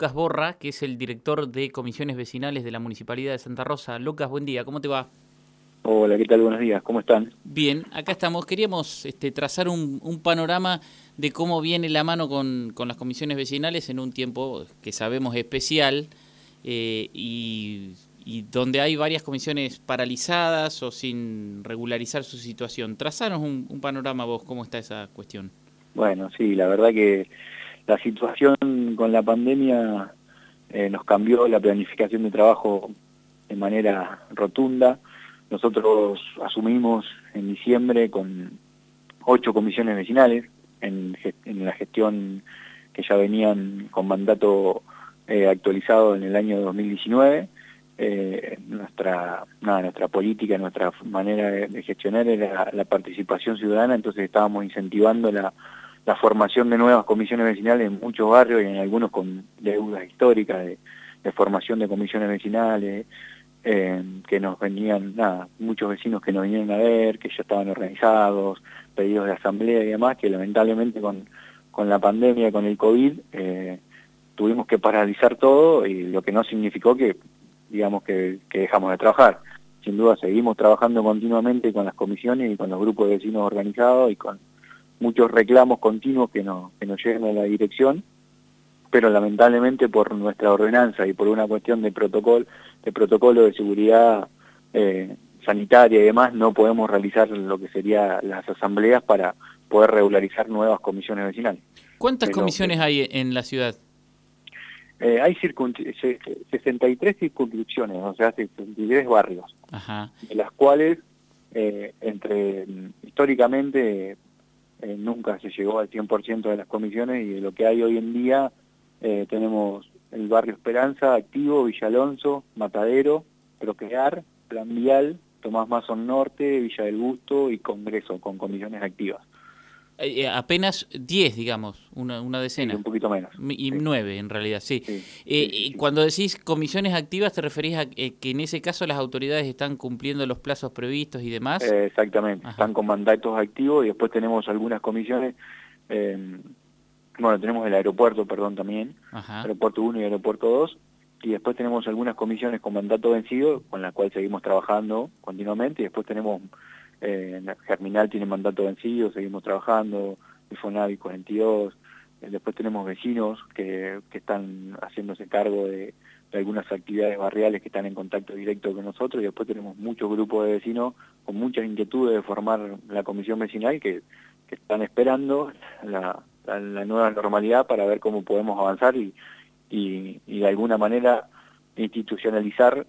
Lucas Borra, que es el director de comisiones vecinales de la Municipalidad de Santa Rosa. Lucas, buen día, ¿cómo te va? Hola, ¿qué tal? Buenos días, ¿cómo están? Bien, acá estamos. Queríamos este, trazar un, panorama de cómo viene la mano con, las comisiones vecinales en un tiempo que sabemos especial eh, y, donde hay varias comisiones paralizadas o sin regularizar su situación. Trazaros un, un panorama vos, ¿cómo está esa cuestión? Bueno, sí, la verdad que la situación con la pandemia eh, nos cambió la planificación de trabajo de manera rotunda. Nosotros asumimos en diciembre con ocho comisiones vecinales en, la gestión que ya venían con mandato eh, actualizado en el año 2019. Eh, nuestra, nuestra política, nuestra manera de, gestionar era la participación ciudadana, entonces estábamos incentivando la, la formación de nuevas comisiones vecinales en muchos barrios y en algunos con deudas históricas de, formación de comisiones vecinales, eh, que nos venían, nada, muchos vecinos que nos vinieron a ver, que ya estaban organizados, pedidos de asamblea y demás, que lamentablemente con, con la pandemia, con el COVID, eh, tuvimos que paralizar todo y lo que no significó que, digamos, que, que dejamos de trabajar. Sin duda seguimos trabajando continuamente con las comisiones y con los grupos de vecinos organizados y con muchos reclamos continuos que, no, que nos llegan a la dirección, pero lamentablemente por nuestra ordenanza y por una cuestión de protocolo, de protocolo de seguridad eh, sanitaria y demás, no podemos realizar lo que serían las asambleas para poder regularizar nuevas comisiones vecinales. ¿Cuántas comisiones hay en la ciudad? Eh, hay 63 circunscripciones, o sea, 63 barrios, de las cuales, eh, entre históricamente, eh, nunca se llegó al 100% de las comisiones y de lo que hay hoy en día eh, tenemos el barrio Esperanza activo, Villa Alonso, Matadero, Procrear, Plan Vial, Tomás Mazón Norte, Villa del Busto y Congreso con comisiones activas. Eh, eh, apenas 10, digamos, una, una decena. un poquito menos. Y 9 en realidad, sí. Eh, cuando decís comisiones activas, ¿te referís a que en ese caso las autoridades están cumpliendo los plazos previstos y demás? exactamente, están con mandatos activos y después tenemos algunas comisiones, bueno, tenemos el aeropuerto, perdón, también, aeropuerto 1 y aeropuerto 2, y después tenemos algunas comisiones con mandato vencido, con las cuales seguimos trabajando continuamente, y después tenemos eh, Germinal tiene mandato vencido, seguimos trabajando, Infonavi 42, eh, después tenemos vecinos que, que están haciéndose cargo de, algunas actividades barriales que están en contacto directo con nosotros y después tenemos muchos grupos de vecinos con muchas inquietudes de formar la comisión vecinal que, que están esperando la, la, nueva normalidad para ver cómo podemos avanzar y, y, y de alguna manera institucionalizar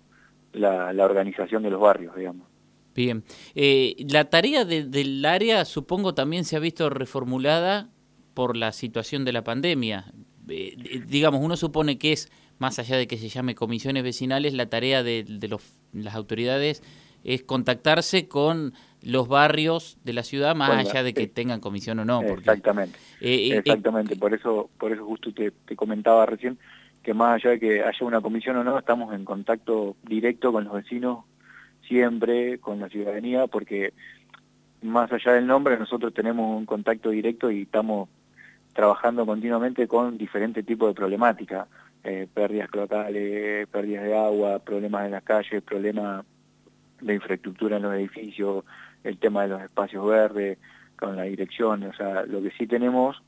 la, la organización de los barrios, digamos. Bien. Eh, la tarea del área supongo también se ha visto reformulada por la situación de la pandemia. Eh, digamos, uno supone que es, más allá de que se llame comisiones vecinales, la tarea de, los, las autoridades es contactarse con los barrios de la ciudad, más allá de que tengan comisión o no. exactamente, eh, exactamente. por eso por eso justo te, te comentaba recién que más allá de que haya una comisión o no, estamos en contacto directo con los vecinos siempre con la ciudadanía porque más allá del nombre nosotros tenemos un contacto directo y estamos trabajando continuamente con diferentes tipos de problemática, eh, pérdidas cloacales, pérdidas de agua, problemas en las calles, problemas de infraestructura en los edificios, el tema de los espacios verdes, con la dirección, o sea, lo que sí tenemos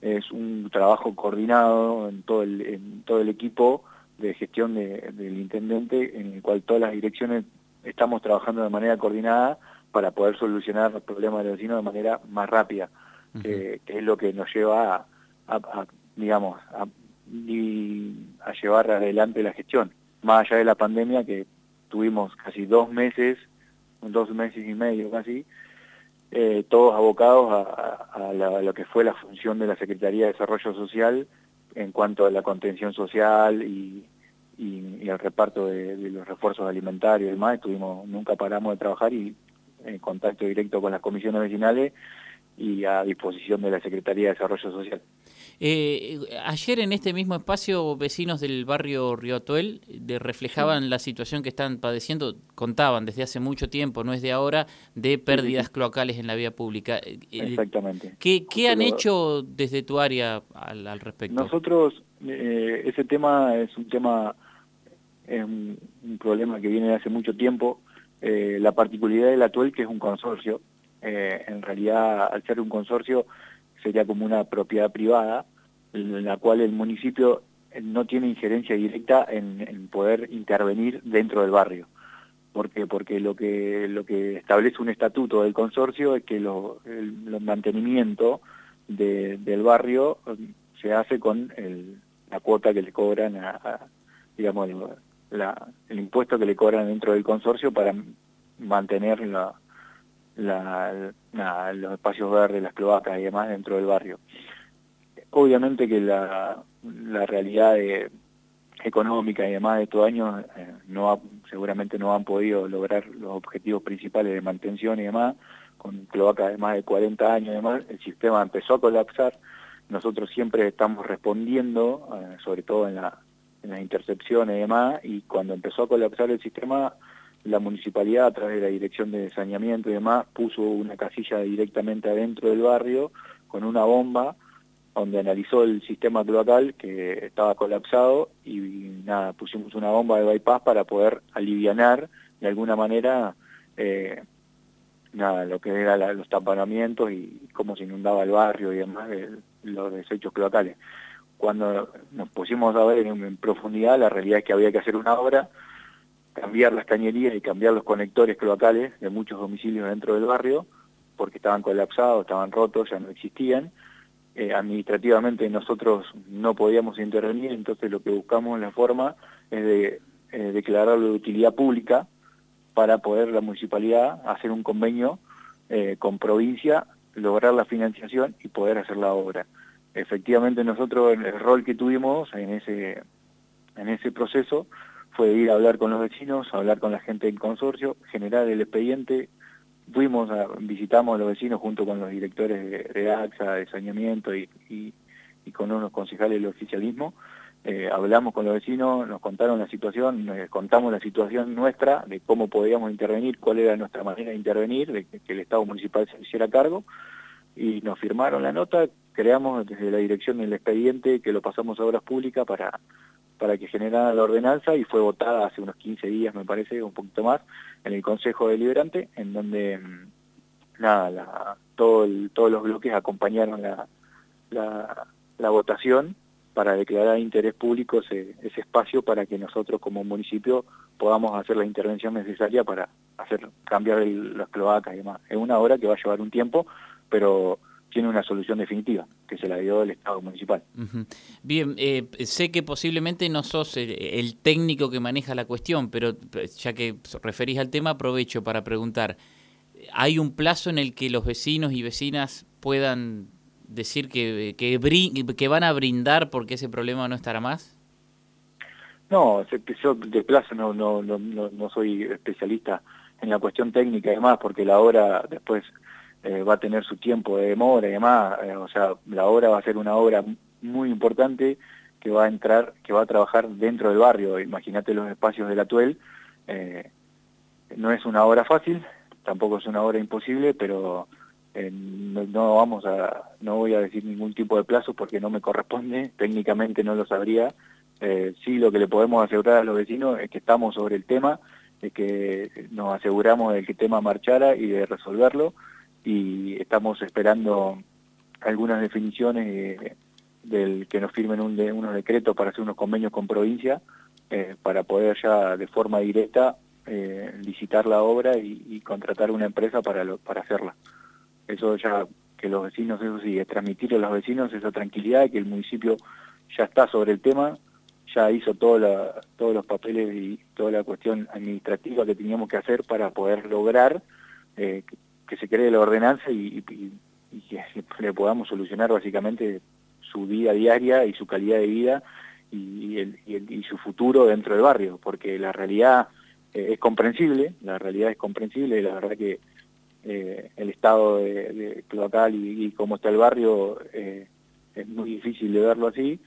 es un trabajo coordinado en todo el, en todo el equipo de gestión del intendente, en el cual todas las direcciones estamos trabajando de manera coordinada para poder solucionar los problemas de los vecinos de manera más rápida, que, es lo que nos lleva a, digamos, a, llevar adelante la gestión. Más allá de la pandemia, que tuvimos casi dos meses, dos meses y medio casi, eh, todos abocados a, lo que fue la función de la Secretaría de Desarrollo Social en cuanto a la contención social y, y, el reparto de, los refuerzos alimentarios y demás, estuvimos, nunca paramos de trabajar y en contacto directo con las comisiones vecinales y a disposición de la Secretaría de Desarrollo Social. Eh, ayer en este mismo espacio, vecinos del barrio Río Atuel reflejaban la situación que están padeciendo, contaban desde hace mucho tiempo, no es de ahora, de pérdidas cloacales en la vía pública. Exactamente. ¿Qué, qué han hecho desde tu área al, respecto? Nosotros, ese tema es un tema, es un, problema que viene de hace mucho tiempo. la particularidad del Atuel, que es un consorcio, en realidad al ser un consorcio sería como una propiedad privada, en la cual el municipio no tiene injerencia directa en, poder intervenir dentro del barrio. ¿Por qué? Porque lo que, lo que establece un estatuto del consorcio es que lo, el, mantenimiento del barrio um, se hace con la cuota que le cobran, a, digamos, el impuesto que le cobran dentro del consorcio para mantener la, los espacios verdes, las cloacas y demás dentro del barrio. Obviamente que la, realidad económica y demás de estos años eh, no seguramente no han podido lograr los objetivos principales de mantención y demás, con cloacas de más de 40 años y demás, el sistema empezó a colapsar, nosotros siempre estamos respondiendo, eh, sobre todo en, la, en las intercepciones y demás, y cuando empezó a colapsar el sistema la municipalidad a través de la dirección de saneamiento y demás puso una casilla directamente adentro del barrio con una bomba donde analizó el sistema cloacal que estaba colapsado y, nada, pusimos una bomba de bypass para poder alivianar de alguna manera eh, nada, lo que eran los taponamientos y cómo se inundaba el barrio y demás, los desechos cloacales. Cuando nos pusimos a ver en profundidad, la realidad es que había que hacer una obra cambiar las cañerías y cambiar los conectores cloacales de muchos domicilios dentro del barrio, porque estaban colapsados, estaban rotos, ya no existían. Eh, administrativamente nosotros no podíamos intervenir, entonces lo que buscamos la forma es de eh, declararlo de utilidad pública para poder la municipalidad hacer un convenio eh, con provincia, lograr la financiación y poder hacer la obra. Efectivamente nosotros el rol que tuvimos en ese, en ese proceso fue ir a hablar con los vecinos, hablar con la gente del consorcio, generar el expediente, fuimos, a, visitamos a los vecinos junto con los directores de, AXA, de saneamiento y, con unos concejales del oficialismo, eh, hablamos con los vecinos, nos contaron la situación, nos contamos la situación nuestra, de cómo podíamos intervenir, cuál era nuestra manera de intervenir, de que, el Estado municipal se hiciera cargo, y nos firmaron la nota, creamos desde la dirección del expediente que lo pasamos a obras públicas para para que generara la ordenanza y fue votada hace unos 15 días, me parece, un poquito más, en el Consejo Deliberante, en donde mm, nada, todo todos los bloques acompañaron la, la, votación para declarar interés público ese, ese espacio para que nosotros como municipio podamos hacer la intervención necesaria para hacer cambiar las cloacas y demás. Es una obra que va a llevar un tiempo, pero tiene una solución definitiva, que se la dio el Estado municipal. Bien, eh, sé que posiblemente no sos el, técnico que maneja la cuestión, pero ya que referís al tema, aprovecho para preguntar, ¿hay un plazo en el que los vecinos y vecinas puedan decir que, que, que van a brindar porque ese problema no estará más? No, yo de plazo no, no, no, no soy especialista en la cuestión técnica y demás, porque la obra después eh, va a tener su tiempo de demora y demás, eh, o sea, la obra va a ser una obra muy importante que va a entrar, que va a trabajar dentro del barrio, imagínate los espacios de la Tuel, eh, no es una obra fácil, tampoco es una obra imposible, pero no, vamos a, no voy a decir ningún tipo de plazo porque no me corresponde, técnicamente no lo sabría, sí lo que le podemos asegurar a los vecinos es que estamos sobre el tema, de que nos aseguramos de que el tema marchara y de resolverlo, y estamos esperando algunas definiciones del que nos firmen un unos decretos para hacer unos convenios con provincia eh, para poder ya de forma directa eh, licitar la obra y, contratar una empresa para, para hacerla. Eso ya que los vecinos, eso sí, es transmitir a los vecinos esa tranquilidad, que el municipio ya está sobre el tema, ya hizo todos los papeles y toda la cuestión administrativa que teníamos que hacer para poder lograr eh, que se cree la ordenanza y, que le podamos solucionar básicamente su vida diaria y su calidad de vida y, y, su futuro dentro del barrio, porque la realidad eh, es comprensible, la realidad es comprensible y la verdad que eh, el estado de, cloacal y, cómo está el barrio eh, es muy difícil de verlo así,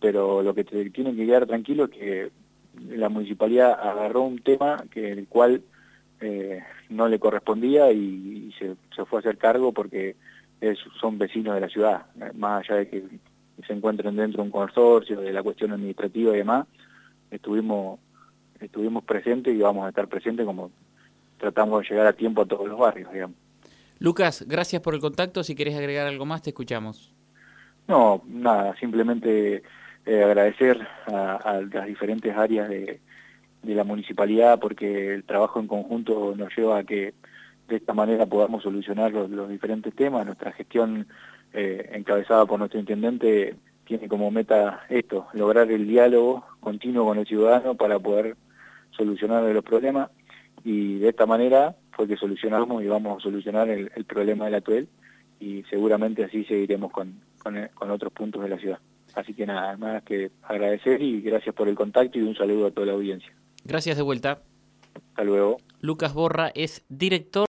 pero lo que te tiene que quedar tranquilo es que la municipalidad agarró un tema que el cual eh, no le correspondía y, se, se, fue a hacer cargo porque es, son vecinos de la ciudad, más allá de que se encuentren dentro de un consorcio, de la cuestión administrativa y demás, estuvimos, estuvimos presentes y vamos a estar presentes como tratamos de llegar a tiempo a todos los barrios, digamos. Lucas, gracias por el contacto. Si querés agregar algo más, te escuchamos. No, nada, simplemente eh, agradecer a, las diferentes áreas de, la municipalidad porque el trabajo en conjunto nos lleva a que de esta manera podamos solucionar los, diferentes temas. Nuestra gestión eh, encabezada por nuestro intendente tiene como meta esto, lograr el diálogo continuo con el ciudadano para poder solucionar los problemas y de esta manera fue que solucionamos y vamos a solucionar el, problema del atuel y seguramente así seguiremos con, con, otros puntos de la ciudad. Así que nada, más que agradecer y gracias por el contacto y un saludo a toda la audiencia. Gracias de vuelta. Hasta luego. Lucas Borra es director